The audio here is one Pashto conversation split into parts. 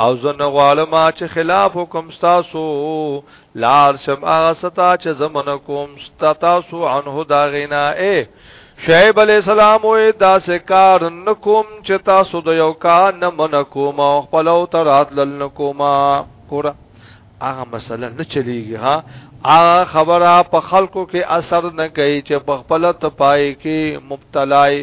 او زه نه غواړم چې خلاف حکم تاسو لار شم هغه ستا چې زمنه کوم تاسو عنه دا غینا اے شعیب علی السلام وې دا سکار نکوم چې تاسو د یو کا نه من کوم او خپل او ترات لل نکوم ګور هغه مسله نه چلیږي ها هغه خبره په خلکو کې اثر نه کوي چې په خپل تپای کې مبتلای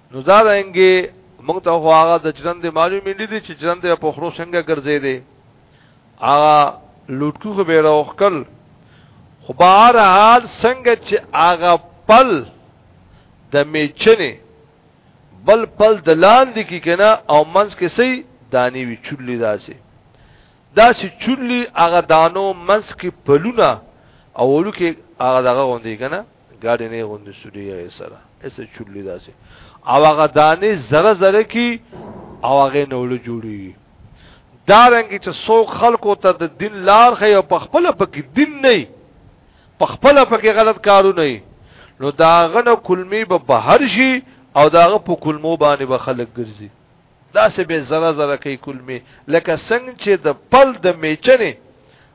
نو دا رنګي موږ ته خو هغه د ژوند معلومې نه دي چې ژوند په خرو څنګه ګرځې دي هغه لوټکو خو به راوخکل خو بهر حال څنګه چې هغه پل د میچنې بل پل د لاندې کې کنه او منځ کې سي دانی وی چولې داسې داسې چولې هغه دانو منځ کې پلونه او ولکه هغه دغه غوندي کنه ګاډي نه غوندې سوري یې سره ایسه چولې داسې او هغه دانې زره زره کی او هغه نول جوړي دا رنګ چې سو خلکو ته د دین لار خي او په خپل پکې دین نه په خپل پکې غلط کارو نه نو دا غنه کلمی به بهر شي او داغه په کلمو باندې به خلک ګرځي دا سه به زره زره کوي کلمی لکه څنګه چې د پل د میچنه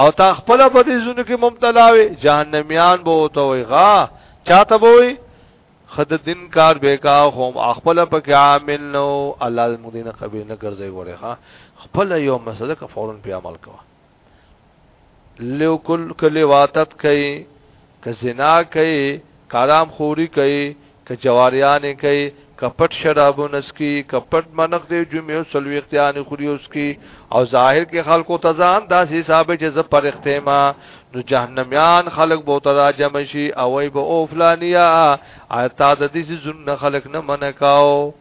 او تا خپل په دې زونه کې مبتلا وي جهنميان به وته وي غا چاته به وي خد دین کار بیکا هم خپل په کې عامل نو الله موږ دینه قبول نه ګرځي وره ها خپل یو مسله کا فورن په عمل کوه لو کل کلی واتت کئ که زنا کوي، که حرام خوري کوي، که جواریانې کوي، که پټ شرابونه څکي، که پټ منښت دی جمعې او څلوېښتیانې خوري او څکي او ظاهر کې خلکو ته ځان داسې حسابوي چې زه پرښت یم، نو جهنمیان خلک به ورته راجمع شي او وایي به، او فلانیه! ایا تا د دې څیزونو نه خلک نه منع کاوه؟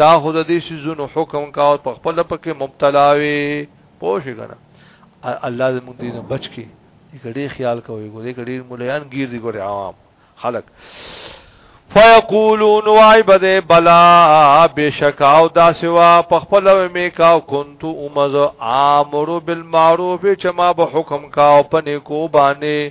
تا خو د دې سيزونو حکم کا او په خپل پکې مبتلا وي پوه شي کنه الله دې مونږ دې نه بچ کی ګډي خیال کوي ګوري ګډي مليان گیر دي ګوري عوام خلق فیقولون وای بده بلا بشک او دا سوا په خپل می کا كنت امز امر بالمعروف چما به حکم کا او پنه کو باندې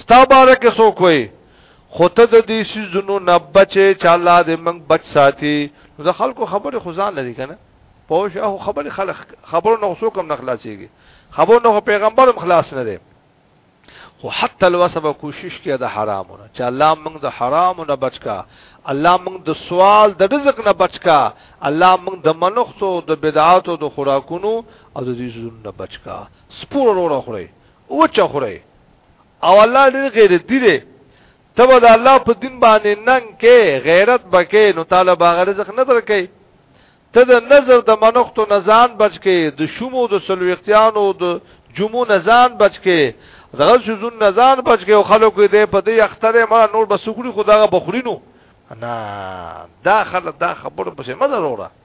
ستا باره کې سو کوي خو ته د دې سيزونو نه بچې چې الله دې موږ بچ ساتي نو د خلکو خبره خزان لري کنه پوه شو خبره خلک خبرو نو څوک هم نه خلاصيږي خبرو نو پیغمبر هم خلاص نه دی خو حتی الوسب کوشش کړه د حرامونو چې الله موږ د حرامونو بچکا الله موږ د سوال د رزق نه بچکا الله موږ د منښتو د بدعاتو د خوراکونو او د دې زونو نه بچکا سپور وروره خوري او چخره او الله دې غیر دې دې تبه د الله په دین باندې ننګ کې غیرت بکې نو تعالی باغ رزق نه درکې ته د نظر د منختو نزان بچ کې د شومو د سلوختیانو د جمعو نزان بچ کې دغه شزون نزان بچ کې او خلکو دې په دې اختره ما نور بسخوري خداغه بخورینو نه دا خلک دا خبره پسې مزه وروړه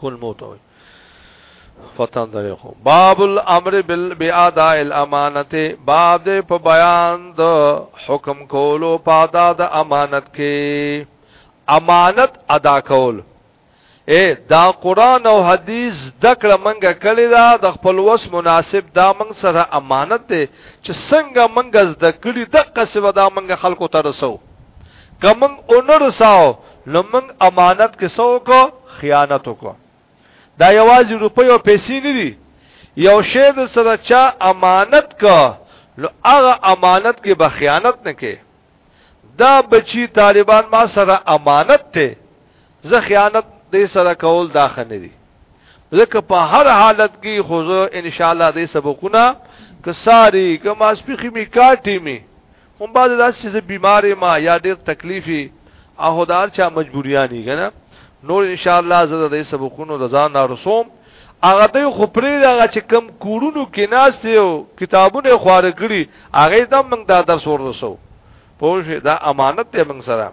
کول موته وي فتن درې خو باب الامر بالاداء الامانت باب دې په بیان د حکم کولو پادا د امانت کې امانت ادا کول اے دا قران او حدیث دکړه منګه کړی دا د خپل وس مناسب دا منګ سره امانت دی چې څنګه منګه زده کړی دغه څه ودا منګه خلکو ته رسو که موږ ونه رساو نو موږ امانت کې څه وکړو؟ خیانت وکړو. دا یوازې روپۍ او پیسې نه دي، یو شی در سره چا امانت که نو هغه امانت کې به خیانت نه کې دا بچی طالبان ما سره امانت ته زه خیانت دې سره کول دا خنه دي ځکه په هر حالت کې خو زه ان شاء الله دې سبقونه کساری کما سپخې می کاټی می هم بعد داس چې بیمار ما یا ډیر تکلیفي او دار چا مجبوریانی کنه نور ان شاء الله زړه دې سبقونو رضا نه رسوم هغه دې خپرې دا چې کم کورونو کې ناس دی او کتابونه خواره کړی هغه دم موږ دا درس ورسو پوه دا امانت دی موږ سره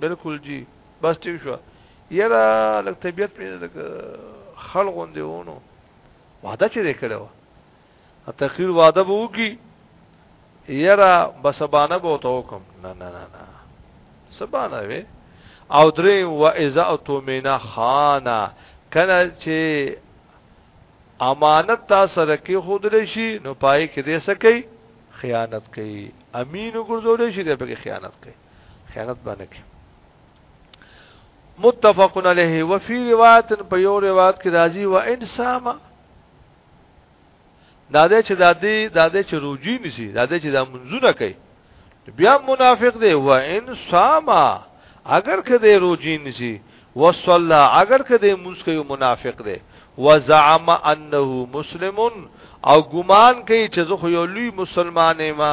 بالکل جی بس ټیک شو یرا لک طبیعت مې لک خلغون دی ونه وعده چې کړو تقریر وعده به وکي یرا بسبانه به تو حکم نه نه نه نه سبانه وي او درې و اذا تو مینا خانا کله چې امانت تا سره کې خود لشي نو پای کې دې سکی خیانت کوي امین ګرځول شي دې په خیانت کوي خیانت باندې کې متفق علیه وفي روایت په یو روایت کې راځي و انسام دا دې چې دا دې دا دې چې روجي نسی دا دې چې دا منځونه کوي بیا منافق دی و انسام اگر که دې روجي نسی وصلا اگر که دې منځ کوي منافق دی وزعم انه مسلمون او ګمان کوي چې زه خو یو لوی مسلمان ما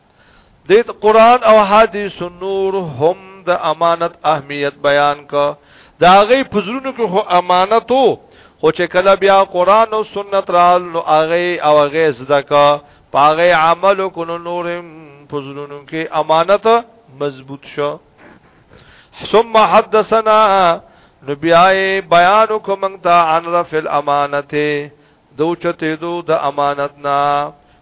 د قران او حدیث نور هم د امانت اهمیت بیان کا دا غي پزرونو کې خو امانتو خو چې کله بیا قران او سنت رال نو هغه او هغه زده کا پاغه عمل کو نو نور پزرونو کې امانت مضبوط شو ثم حدثنا نبیای بیان کوم تا عن رفع الامانته دوچته دو د امانتنا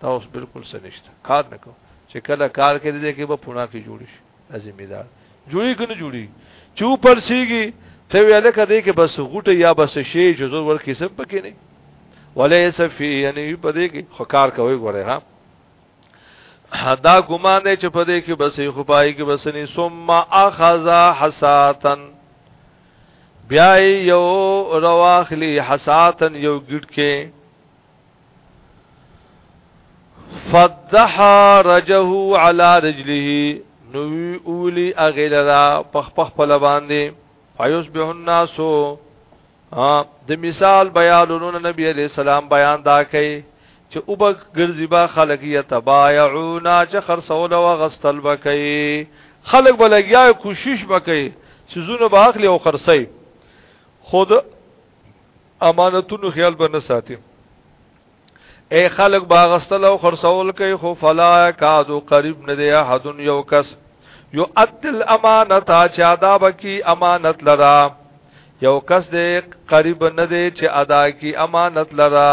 دا اوس بالکل سنشته کار نه کو چې کله کار کې دې کې به پونه کې جوړ شي ذمہ دار جوړي کنه جوړي چې پر سیږي ته ویل کده کې بس غټه یا بس شی چې زور ورکې سم پکې نه ولې سفي یعنی په دې کې خکار کوي غره ها دا ګمان دی چې په دې کې بس خو پای کې بس نه ثم اخذ حساتن بیا یو رواخلی حساتن یو ګډ کې فضح رجه على رجله نو اولی اغیلرا پخ پخ پل باندې فیصبح الناس د مثال بیانونو نبی علیہ السلام بیان دا کوي چې او به ګرځي با خلک یتبایعونا چې خرڅول او غستل بکي خلک بلګیا کوشش بکي چې زونه به اخلي او خرڅي خود امانتونو خیال به نه ساتي اے خلق باغستل او خرڅول کوي خو فلا کادو قریب نه دی احد یو کس یو اتل امانت چې ادا بکی امانت لرا یو کس دې قریب نه دی چې ادا کی امانت لرا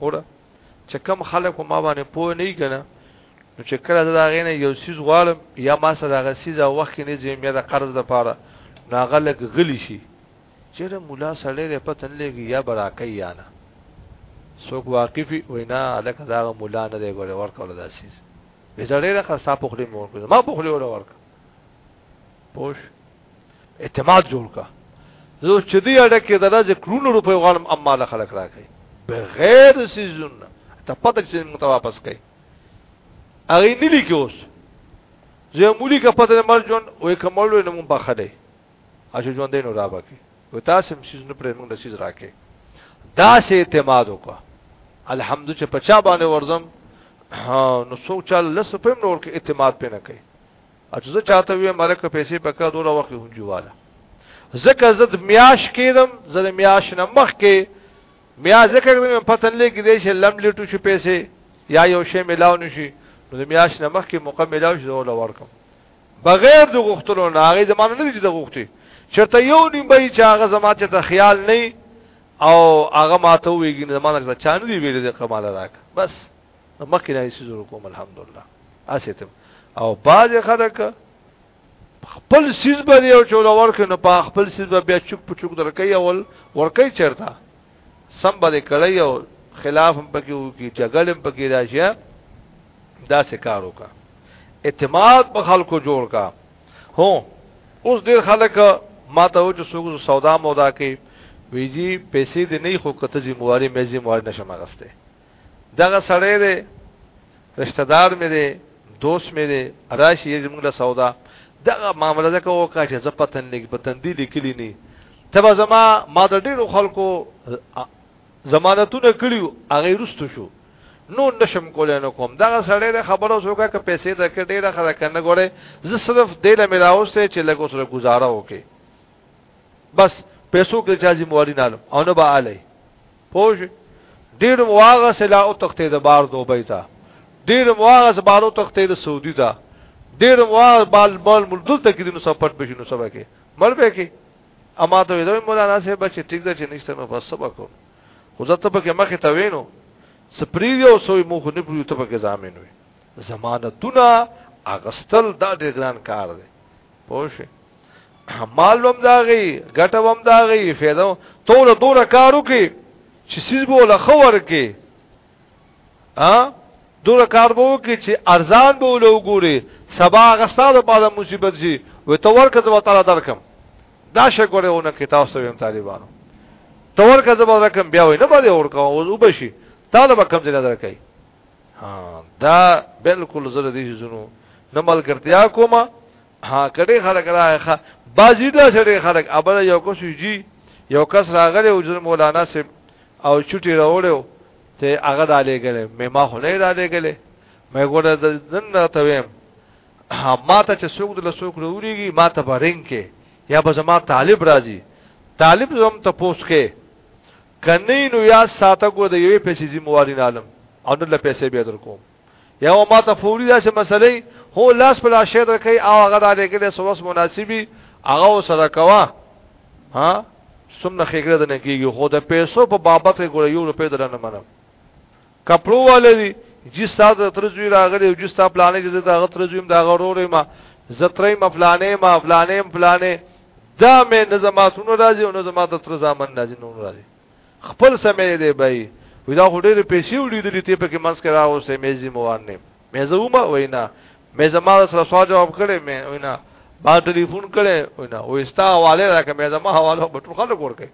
وره چې کم خلکو ما باندې پوه نه کنا نو چې کله دا غینه یو سیز غواړم یا ما سره هغه سیز او وخت نه زم یا د قرض د پاره ناغه لګ غلی شي چیرې مولا سړی له پتن لګي یا براکې یا نه څوک واقفي وینا الکه دا مولا نه دی ګوره ورکول دا سیز به زړه راخه صاحب خو دې مور ما په خو له ورکه پوش اعتماد جوړ کا زه چې دې اړه کې درځه کرونو روپې غواړم اما له خلک راکې بغیر سيزون ته پته چې موږ ته واپس کړي هغه نه لیکي اوس زه مولي کا پته مر جون وې کمالو نه مونږ بخره اجو جون دینو را باقي و تاسو سیز نه پرې مونږ سیز راکې دا سه اعتماد وکړه الحمد چې پچا باندې ورزم نو څوک چل لس په نور کې اعتماد پې نه کوي اچ زه چاته وې مرکه پیسې پکې دوره وخت هنجواله زکه زد میاش کېدم زد میاش نه مخ کې میا زکه مې پتن لګې دې چې لم لټو شي پیسې یا یو شی ملاو نشي نو د میاش نه مخ کې موقع ملاو شي دوله ورکم بغیر د غختلو نه هغه زمانه نه دي د غختي چرته یو نیم به چې هغه زما چې ته خیال نه او هغه ماته ویګي نه زمانه چې چانه دی ویل د کمال راک بس نو مخکې نه شي زور کوم الحمدلله اسیته او باز خلک خپل سیز به یو چول ورک نه په خپل سیز به بیا چوک پچوک درکې اول ورکې چرتا سم به کړی او خلاف هم پکې وکي جګړه هم پکې راشي دا څه کار وکا اعتماد په خلکو جوړ کا هو اوس ډیر خلک ما ته و چې څوک سودا مودا کوي ویجی پیسې دې نه خو کته ذمہواری مې ذمہوار نشم غسته دغه سړی دی رشتہ دار مې دی دوست مې دی راشي یې موږ له سودا دغه معاملې ده کوو کا چې زپتن لیک پتن دی لیکلی نه تبه زما ما د ډیرو خلکو ضمانتونه کړیو هغه رستو شو نو نشم کولای نو کوم دا سړی د خبرو سوګه ک پیسې د ک ډیره خره کنه ګوره زه صرف دې له ملاوسته چې لګو سره گزاره وکي بس پیسو کې چا ذمہ واری نه او نه به علي پوه شئ ډیر مواغه سلا او تختې د بار دوبۍ ته ډیر مواغه زبارو تختې د سعودي ته ډیر مواغه بال بال ملدل ته کې نو سپټ بشي نو سبا کې مل به کې اما ته ویل مولانا صاحب بچ ټیک ده چې نشته نو بس سبا کو خو زه ته پکې مخه ته وینو سپری یو سوې مخ نه پریو ته پکې ځامن وي ضمانتونه اغستل دا ډیر ګران کار دی پوه شئ مال وم داغي ګټه وم داغي فایده ټول دوره کارو کې چې سیس به ولا خور کې ا دوره کار به وکي چې ارزان به ولو ګوري سبا غستاده په اړه مصیبت شي و ته ورکه زما تعالی درکم دا شګوره ونه کې تاسو ویم طالبانو ته ورکه زما رقم بیا وای نه باندې ورکو او بشي طالب کم ځای درکې ها دا بالکل زره دي زونو نه ملګرتیا کومه ها کړي خلک راخه بازی دا سره خلک ابل یو کو سوجي یو کس راغله او جن مولانا سپ او چټي راوړو ته هغه دالې غلې مې ما خو نه دالې غلې مې ګوره د دنه ته ویم ما ته چې څوک د لسوک وروړيږي ما ته برنګ کې یا به زما طالب راځي طالب زم ته پوس کې کني نو یا ساته کو د یوې پیسې زمواري عالم او نو له پیسې به درکوم یو ما ته فوري دا چې مسلې هو لاس په لاس شهر کوي او هغه را لګلې سوس مناسبي هغه سره کوا ها سمنه خېګره د نه کیږي خو د پیسو په بابت کې ګور یو روپې در نه منم کپړو ولې جی ساده ترځوی راغلی او جی ستا پلانې چې دا غترځویم دا غرورې ما زترې ما پلانې ما پلانې پلانې دا مې نظماتونو راځي او نظمات تر ځامن راځي نور راځي خپل سمې دی بای وی دا خو ډېر پیسې ولیدلې ته په کې منځ کې راوستې مې زموان نه مې زوما وینا مې زما سره سوال جواب کړي مې وینا ما ټلیفون کړي وینا او استا حواله راکې مې زما حواله په ټول خلک ورکې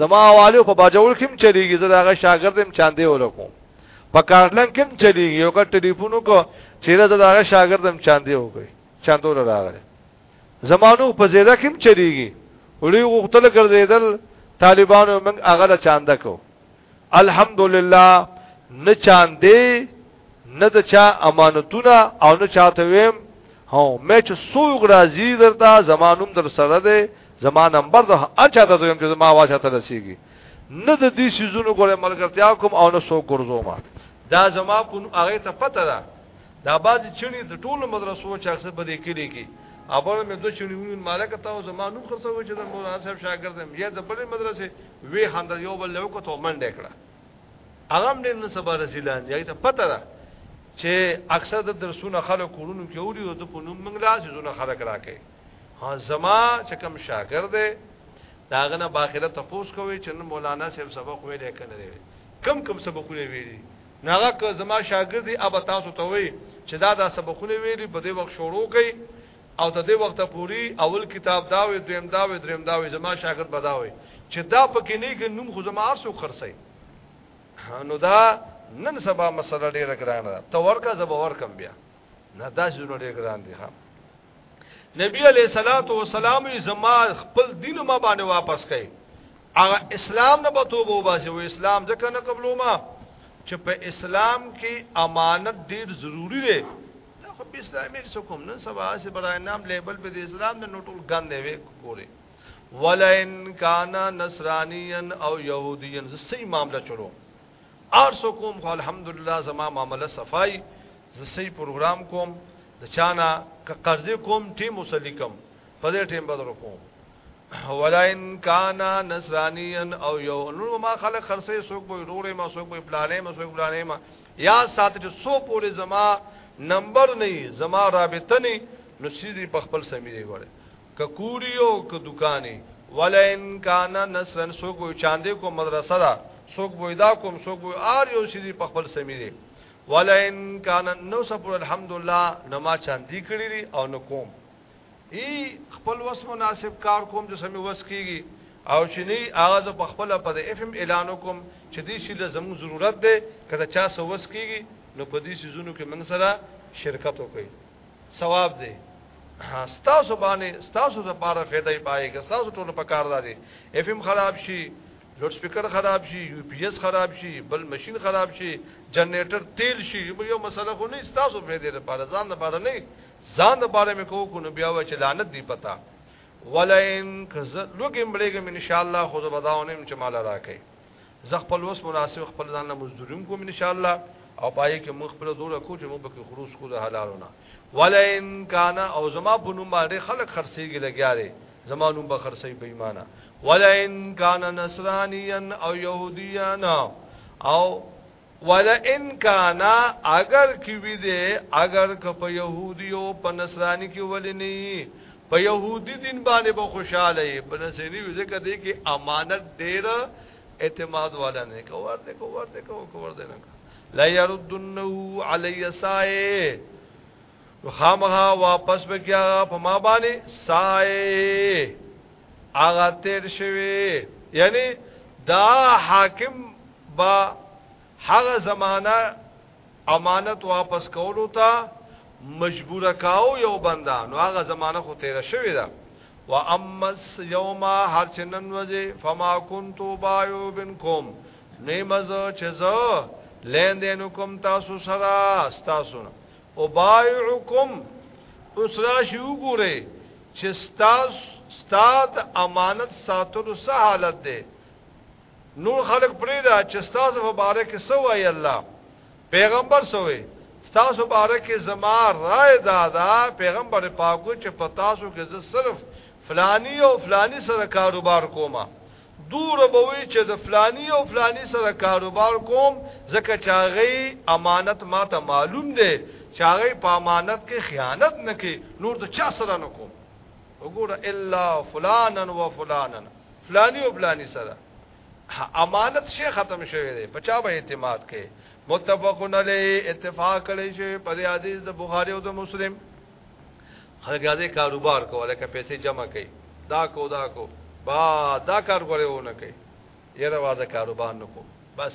زما حواله په باجول کې چلیږي زه داغه شاګرد هم چاندې ولکم په کارلن کې چلیږي یو کا ټلیفون کو چیرې زه داغه شاګرد هم چاندې وکړي چاندول راغله زمانو په زیده کې چلیږي ولې غختل ګرځیدل طالبانو موږ هغه له چاند کو الحمدلله نه چاندې نه د چا امانتونه او نه چاته ویم هو مې چې سوق راځي درته زمانوم در سره ده زمان نمبر ده اچھا ته یم چې زما واشه ته رسیږي نه د دې سيزونو ګوره ملګرتیا کوم او نه سوق ګرځوم دا زما کو هغه ته پته ده دا بعضی چړي د ټولو مدرسو چې اکثر بده کړي کې اول مې دوه چړي ویل مالک ته او زمانو خرڅه و چې د مولانا صاحب شاګرد هم یا د بلې مدرسې وی خندل یو بل له کو ته منډه کړه هغه هم نن سبا رسیدان یی ته پته ده چې اکثر د درسونه خلک کورونو کې اوري او د پونوم منګلا چې زونه خلک راکې ها زما چې کوم شاګرد دی داغه نه باخره تپوس کوي چې مولانا صاحب سبق ویلې کنه دی کم کم سبقونه ویلي نو هغه که زما شاګرد دی اب تاسو ته وي چې دا دا سبقونه ویلي په دې وخت شروع کړي او د دې وخت پوری اول کتاب دا وي دویم دا وي دریم دا وي زما شاګرد بداوي چې دا پکې نه کې نوم خو زما ارسو خرڅي نو دا نن سبا مسله ډیره ګرانه ده تو ورکا زب ورکم بیا نه دا شنو ډیره ګران دي ها نبی علیہ الصلوۃ والسلام زما خپل دین ما باندې واپس کړي هغه اسلام نه بتوبه وباسي و اسلام ځکه نه قبلو ما چې په اسلام کې امانت ډیر ضروری دی دا خو په اسلامي څه کوم نن سبا چې برای نام لیبل په اسلام نه نوټول ګند وي کوله ولئن کان نصرانیا او يهودیا زسې معاملې چلو ارسو کوم خو الحمدلله زما معاملې صفای زه صحیح پروګرام کوم د چانا ک قرض کوم ټیم وسلیکم په دې ټیم بدر کوم ولاین کانا نصرانیان او یو نو ما خلک خرسه سوق به رورې ما سوق به پلانې ما سوق پلانې ما یا سات چې سو پورې زما نمبر نه زما رابطه نه نو سیدی په خپل سمیری وره که کور یو که دکان ولئن کان نصرا سوق وي چاندې کو مدرسه دا سوق وي دا کوم سوق وي ار یو سړي په خپل سمیره ولئن کان نو سپور الحمدلله نما چاندې کړی دي او نو کوم ای خپل وس مناسب کار کوم چې سمي وس کیږي او چې نه هغه په خپل په اف ام اعلان کوم چې دې شي له زموږ ضرورت ده کله چا سوس کیږي نو په دې سيزونو کې موږ سره شرکت وکړي ثواب دی ستاسو باندې ستاسو لپاره فائدې پای کې ستاسو ټول په کار راځي اف ام خراب شي لوډ سپیکر خراب شي یو پی ایس خراب شي بل ماشين خراب شي جنریټر تیل شي یو مسله خو نه ستاسو فائدې لپاره ځان لپاره نه ځان لپاره مې کوو کو نو بیا و چې لعنت دی پتا ولئن کز لوګم بلګم ان شاء الله خود بداونم چې مال راکې زه خپل وس مناسب خپل ځان له مزدوریم کوم ان شاء الله او پای کې مخ پر زور کو چې مو په کې خروج کو د حلالونه ولئن کان او زما په نوم باندې خلک خرڅيږي لګیا دي زما نوم به خرڅي بې ایمانه ولئن کان نصرانيا او يهوديا او ولا ان کان اگر کی وی دے اگر ک په يهودي او په نصراني کې ولې نه په يهودي دین باندې به خوشاله یې په نصراني وی ځکه دې کې امانت ډېر اعتماد والا نه کو ورته کو ورته کو کو ورته نه لا يردنه علی سائے خامها واپس بکیا په ما باندې سائے اغه تیر شوی یعنی دا حاکم با هغه زمانہ امانت واپس کولو ته مجبور کاو یو بندا نو هغه زمانہ خو تیر شوی دا و امس یوما هر چنن وځي فما كنت بايو بنكم نیمز چزو لیندینو کوم تاسو سره تاسو او بایعکم اوس راشي وګوره چې ستاسو ستاد امانت ساتلو سه حالت ده نور خلق پریدا چې تاسو په باره کې سو وای الله پیغمبر سوې تاسو باره کې زما رائے دادا پیغمبر پاکو چې په تاسو کې زه صرف فلانی او فلانی سره کاروبار کوم دور بوي چې د فلانی او فلانی سره کاروبار کوم ځکه چې هغه امانت ماته معلوم دی چې هغه په امانت کې خیانت نه کوي نور د چا سره نه کوم وګوره الا فلانن و فلانن فلانی او فلانی سره امانت شي ختم شوی دی په چا به اعتماد کې متفقن علی اتفاق کړي شي په حدیث د بخاری او د مسلم خلک یې کاروبار کوله که پیسې جمع کړي دا کو دا کو با دا کار غوړېونه کوي یره وازه کاروبار نکو بس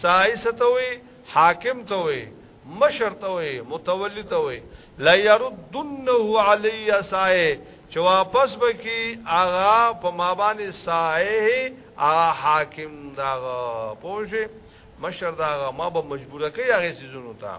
سای ستوي حاکم ته وي مشر ته وي متولی ته وي لا يردنه علي سای چې واپس بکی اغا په ما باندې سای اغا حاکم داغه پوجي مشر داغه ما به مجبوره کوي هغه سيزونو ته